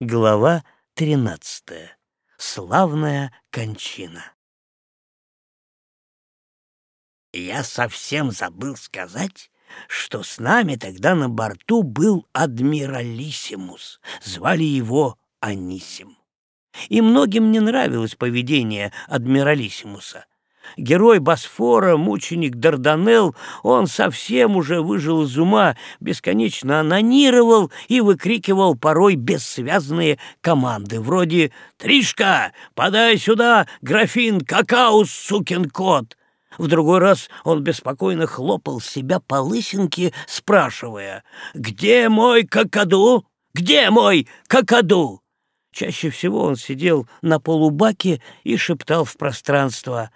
Глава 13. Славная кончина. Я совсем забыл сказать, что с нами тогда на борту был адмиралиссимус. Звали его Анисим. И многим не нравилось поведение адмиралиссимуса. Герой Босфора, мученик Дарданелл, он совсем уже выжил из ума, бесконечно анонировал и выкрикивал порой бессвязные команды, вроде «Тришка, подай сюда графин какао, сукин кот!» В другой раз он беспокойно хлопал себя по лысинке, спрашивая «Где мой какаду? Где мой какаду?» Чаще всего он сидел на полубаке и шептал в пространство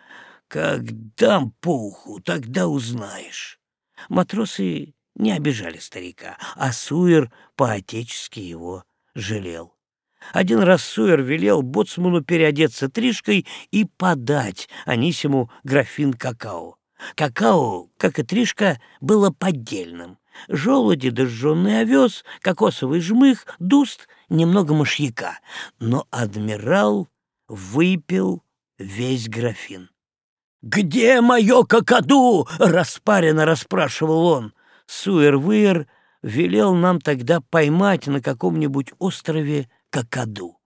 как дам по уху, тогда узнаешь. Матросы не обижали старика, а Суэр по-отечески его жалел. Один раз Суэр велел боцману переодеться тришкой и подать Анисиму графин какао. Какао, как и тришка, было поддельным. Желуди, дожженный овес, кокосовый жмых, дуст, немного мышьяка. Но адмирал выпил весь графин. «Где мое какаду?» — распаренно расспрашивал он. Суэр-выер велел нам тогда поймать на каком-нибудь острове какаду.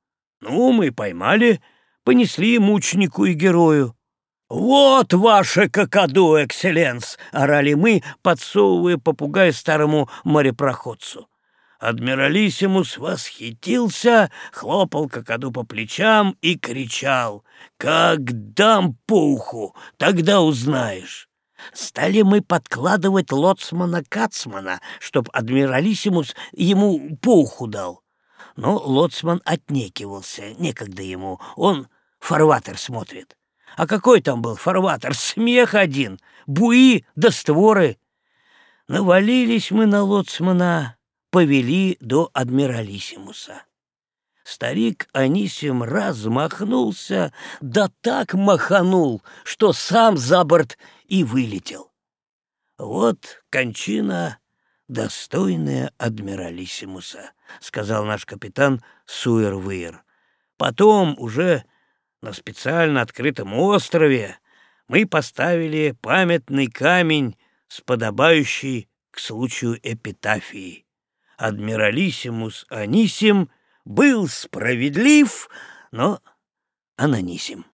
Ну, мы поймали, понесли мученику и герою. «Вот ваше какаду, экселленс!» — орали мы, подсовывая попугая старому морепроходцу. Адмиралиссимус восхитился, хлопал какаду по плечам и кричал «Как дам пуху, тогда узнаешь!» Стали мы подкладывать лоцмана Кацмана, чтоб адмиралиссимус ему пуху дал. Но лоцман отнекивался, некогда ему, он фарватер смотрит. А какой там был фарватер? Смех один, буи да створы. Навалились мы на лоцмана, повели до адмиралиссимуса. Старик Анисим размахнулся, да так маханул, что сам за борт и вылетел. Вот кончина, достойная адмиралиссимуса, сказал наш капитан Суэрвейр. Потом уже на специально открытом острове мы поставили памятный камень с подобающей к случаю эпитафией адмиралиссимус Анисим был справедлив, но анонисим.